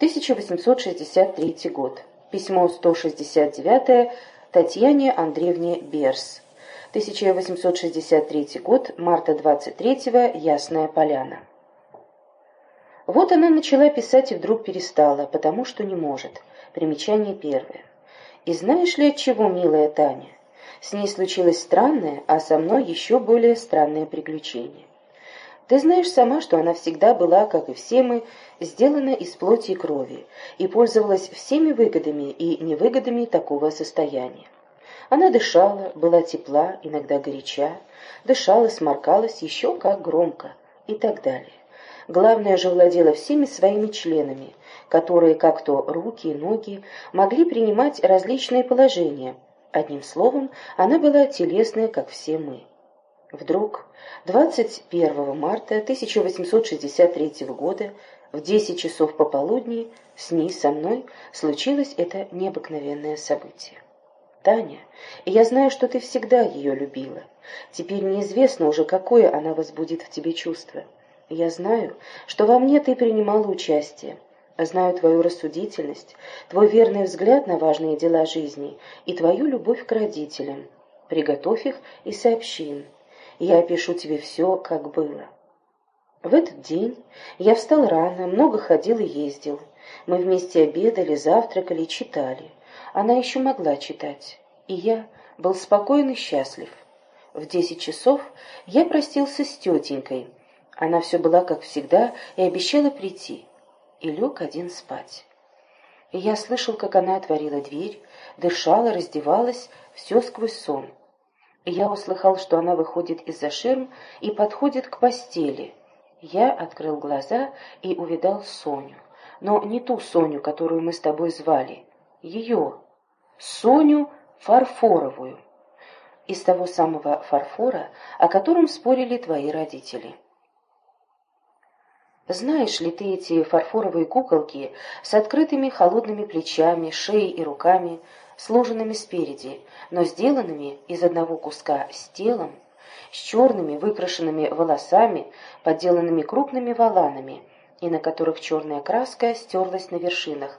1863 год. Письмо 169 Татьяне Андреевне Берс. 1863 год, марта 23 Ясная Поляна. Вот она начала писать и вдруг перестала, потому что не может. Примечание первое. И знаешь ли от чего, милая Таня? С ней случилось странное, а со мной еще более странное приключение. Ты знаешь сама, что она всегда была, как и все мы, сделана из плоти и крови, и пользовалась всеми выгодами и невыгодами такого состояния. Она дышала, была тепла, иногда горяча, дышала, сморкалась еще как громко и так далее. Главное же владела всеми своими членами, которые, как то руки и ноги, могли принимать различные положения. Одним словом, она была телесная, как все мы. Вдруг 21 марта 1863 года в 10 часов пополудни с ней со мной случилось это необыкновенное событие. Таня, я знаю, что ты всегда ее любила. Теперь неизвестно уже, какое она возбудит в тебе чувство. Я знаю, что во мне ты принимала участие. Знаю твою рассудительность, твой верный взгляд на важные дела жизни и твою любовь к родителям. Приготовь их и сообщи им. Я опишу тебе все, как было. В этот день я встал рано, много ходил и ездил. Мы вместе обедали, завтракали читали. Она еще могла читать, и я был спокоен и счастлив. В десять часов я простился с тетенькой, она все была, как всегда, и обещала прийти. И лег один спать. И я слышал, как она отворила дверь, дышала, раздевалась, все сквозь сон. Я услыхал, что она выходит из-за ширм и подходит к постели. Я открыл глаза и увидал Соню. Но не ту Соню, которую мы с тобой звали. Ее. Соню Фарфоровую. Из того самого фарфора, о котором спорили твои родители. Знаешь ли ты эти фарфоровые куколки с открытыми холодными плечами, шеей и руками, сложенными спереди, но сделанными из одного куска с телом, с черными выкрашенными волосами, подделанными крупными воланами, и на которых черная краска стерлась на вершинах,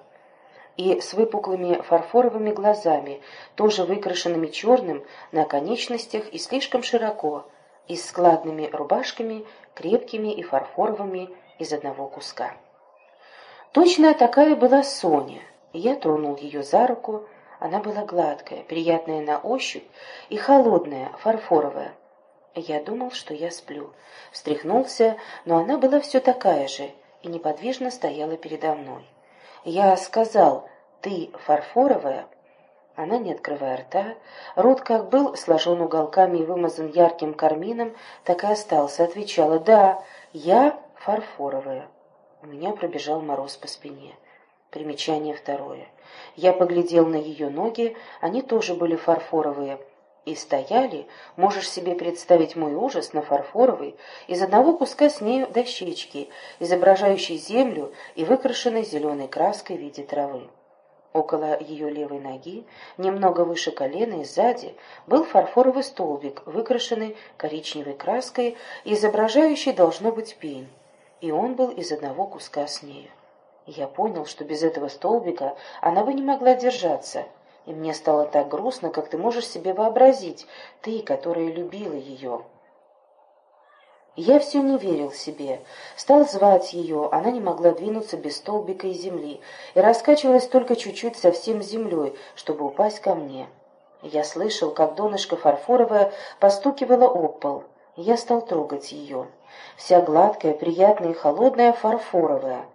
и с выпуклыми фарфоровыми глазами, тоже выкрашенными черным на конечностях и слишком широко, и с складными рубашками, крепкими и фарфоровыми, из одного куска. Точно такая была Соня. Я тронул ее за руку. Она была гладкая, приятная на ощупь и холодная, фарфоровая. Я думал, что я сплю. Встряхнулся, но она была все такая же и неподвижно стояла передо мной. Я сказал «Ты фарфоровая?» Она, не открывая рта, рот как был сложен уголками и вымазан ярким кармином, так и остался, отвечала «Да, я фарфоровая. У меня пробежал мороз по спине. Примечание второе. Я поглядел на ее ноги, они тоже были фарфоровые, и стояли, можешь себе представить мой ужас, на фарфоровой, из одного куска с нею дощечки, изображающей землю и выкрашенной зеленой краской в виде травы. Около ее левой ноги, немного выше колена и сзади, был фарфоровый столбик, выкрашенный коричневой краской, изображающий, должно быть, пень и он был из одного куска с нею. Я понял, что без этого столбика она бы не могла держаться, и мне стало так грустно, как ты можешь себе вообразить, ты, которая любила ее. Я все не верил себе. Стал звать ее, она не могла двинуться без столбика и земли, и раскачивалась только чуть-чуть совсем землей, чтобы упасть ко мне. Я слышал, как донышко фарфоровое постукивало об пол. Я стал трогать ее. Вся гладкая, приятная и холодная, фарфоровая.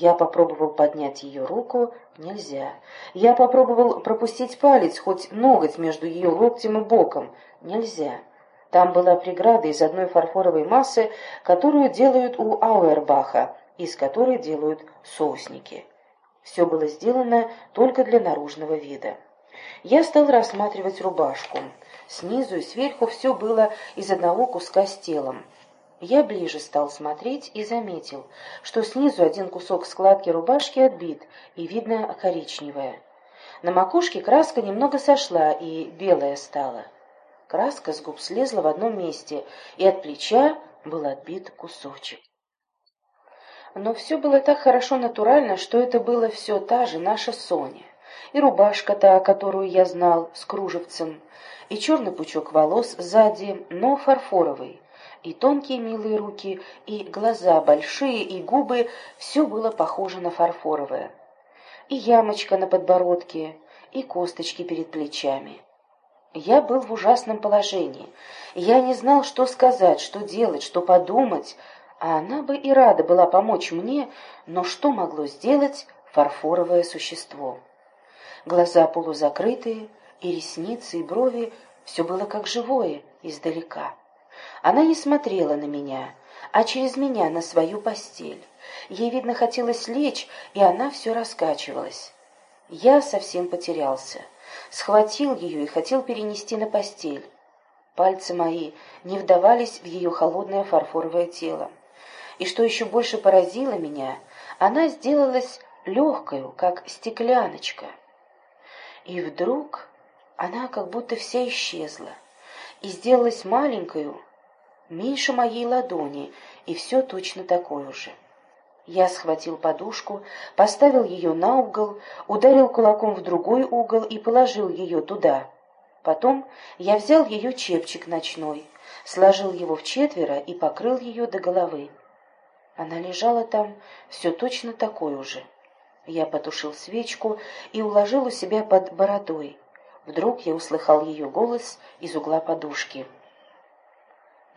Я попробовал поднять ее руку. Нельзя. Я попробовал пропустить палец, хоть ноготь между ее локтем и боком. Нельзя. Там была преграда из одной фарфоровой массы, которую делают у Ауэрбаха, из которой делают соусники. Все было сделано только для наружного вида. Я стал рассматривать рубашку. Снизу и сверху все было из одного куска с телом. Я ближе стал смотреть и заметил, что снизу один кусок складки рубашки отбит, и видно коричневое. На макушке краска немного сошла и белая стала. Краска с губ слезла в одном месте, и от плеча был отбит кусочек. Но все было так хорошо натурально, что это было все та же наша Соня. И рубашка та, которую я знал, с кружевцем, и черный пучок волос сзади, но фарфоровый, и тонкие милые руки, и глаза большие, и губы, все было похоже на фарфоровое. И ямочка на подбородке, и косточки перед плечами. Я был в ужасном положении. Я не знал, что сказать, что делать, что подумать, а она бы и рада была помочь мне, но что могло сделать фарфоровое существо? Глаза полузакрытые, и ресницы, и брови — все было как живое, издалека. Она не смотрела на меня, а через меня на свою постель. Ей, видно, хотелось лечь, и она все раскачивалась. Я совсем потерялся. Схватил ее и хотел перенести на постель. Пальцы мои не вдавались в ее холодное фарфоровое тело. И что еще больше поразило меня, она сделалась легкою, как стекляночка. И вдруг она как будто вся исчезла и сделалась маленькою, меньше моей ладони, и все точно такое же. Я схватил подушку, поставил ее на угол, ударил кулаком в другой угол и положил ее туда. Потом я взял ее чепчик ночной, сложил его в четверо и покрыл ее до головы. Она лежала там все точно такой же. Я потушил свечку и уложил у себя под бородой. Вдруг я услыхал ее голос из угла подушки.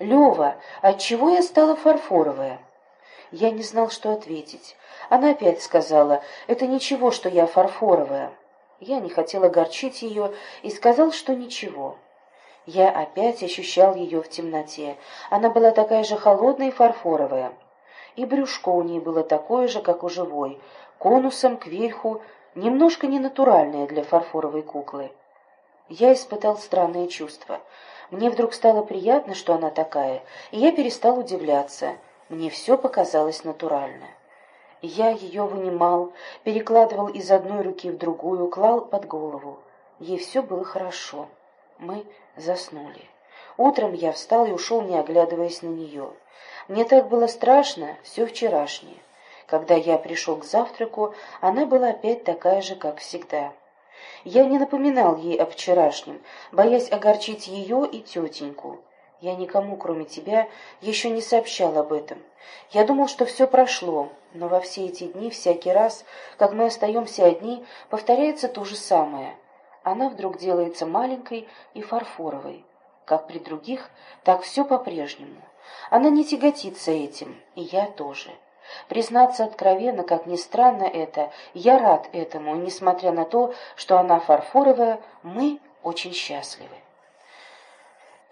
«Лева, отчего я стала фарфоровая?» Я не знал, что ответить. Она опять сказала, «Это ничего, что я фарфоровая». Я не хотел огорчить ее и сказал, что ничего. Я опять ощущал ее в темноте. Она была такая же холодная и фарфоровая. И брюшко у ней было такое же, как у живой, конусом кверху, немножко ненатуральное для фарфоровой куклы. Я испытал странное чувство. Мне вдруг стало приятно, что она такая, и я перестал удивляться. Мне все показалось натурально. Я ее вынимал, перекладывал из одной руки в другую, клал под голову. Ей все было хорошо. Мы заснули. Утром я встал и ушел, не оглядываясь на нее. Мне так было страшно, все вчерашнее. Когда я пришел к завтраку, она была опять такая же, как всегда. Я не напоминал ей о вчерашнем, боясь огорчить ее и тетеньку. Я никому, кроме тебя, еще не сообщал об этом. Я думал, что все прошло, но во все эти дни, всякий раз, как мы остаемся одни, повторяется то же самое. Она вдруг делается маленькой и фарфоровой. Как при других, так все по-прежнему. Она не тяготится этим, и я тоже. Признаться откровенно, как ни странно это, я рад этому, несмотря на то, что она фарфоровая, мы очень счастливы.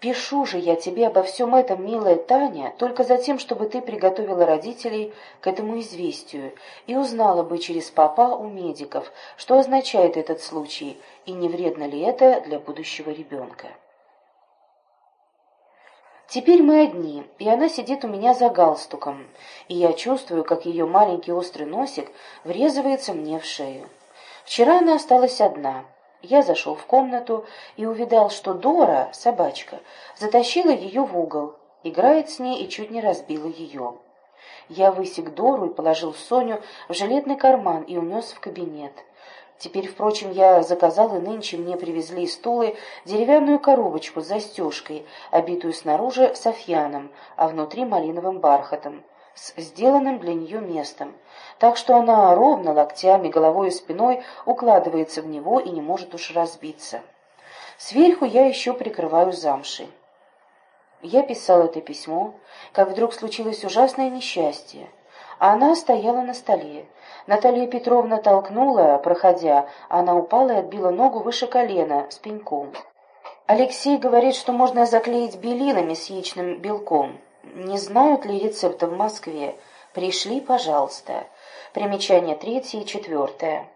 Пишу же я тебе обо всем этом, милая Таня, только за тем, чтобы ты приготовила родителей к этому известию и узнала бы через папа у медиков, что означает этот случай и не вредно ли это для будущего ребенка. Теперь мы одни, и она сидит у меня за галстуком, и я чувствую, как ее маленький острый носик врезывается мне в шею. Вчера она осталась одна. Я зашел в комнату и увидал, что Дора, собачка, затащила ее в угол, играет с ней и чуть не разбила ее. Я высек Дору и положил Соню в жилетный карман и унес в кабинет. Теперь, впрочем, я заказал, и нынче мне привезли из Тулы деревянную коробочку с застежкой, обитую снаружи софьяном, а внутри малиновым бархатом, с сделанным для нее местом, так что она ровно локтями, головой и спиной укладывается в него и не может уж разбиться. Сверху я еще прикрываю замшей. Я писал это письмо, как вдруг случилось ужасное несчастье. Она стояла на столе, Наталья Петровна толкнула, проходя, она упала и отбила ногу выше колена, с пеньком. Алексей говорит, что можно заклеить белилами с яичным белком. Не знают ли рецепта в Москве? Пришли, пожалуйста. Примечание третье и четвертое.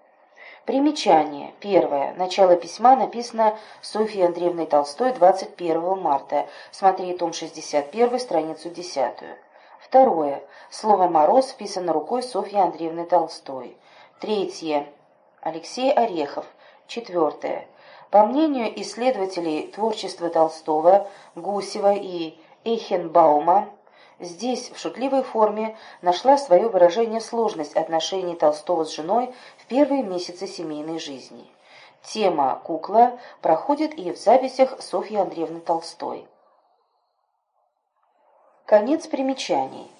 Примечание. Первое. Начало письма написано Софьей Андреевной Толстой 21 марта. Смотри том 61, страницу 10. Второе. Слово «мороз» вписано рукой Софьи Андреевны Толстой. Третье. Алексей Орехов. Четвертое. По мнению исследователей творчества Толстого, Гусева и Эйхенбаума, Здесь, в шутливой форме, нашла свое выражение сложность отношений Толстого с женой в первые месяцы семейной жизни. Тема «кукла» проходит и в записях Софьи Андреевны Толстой. Конец примечаний.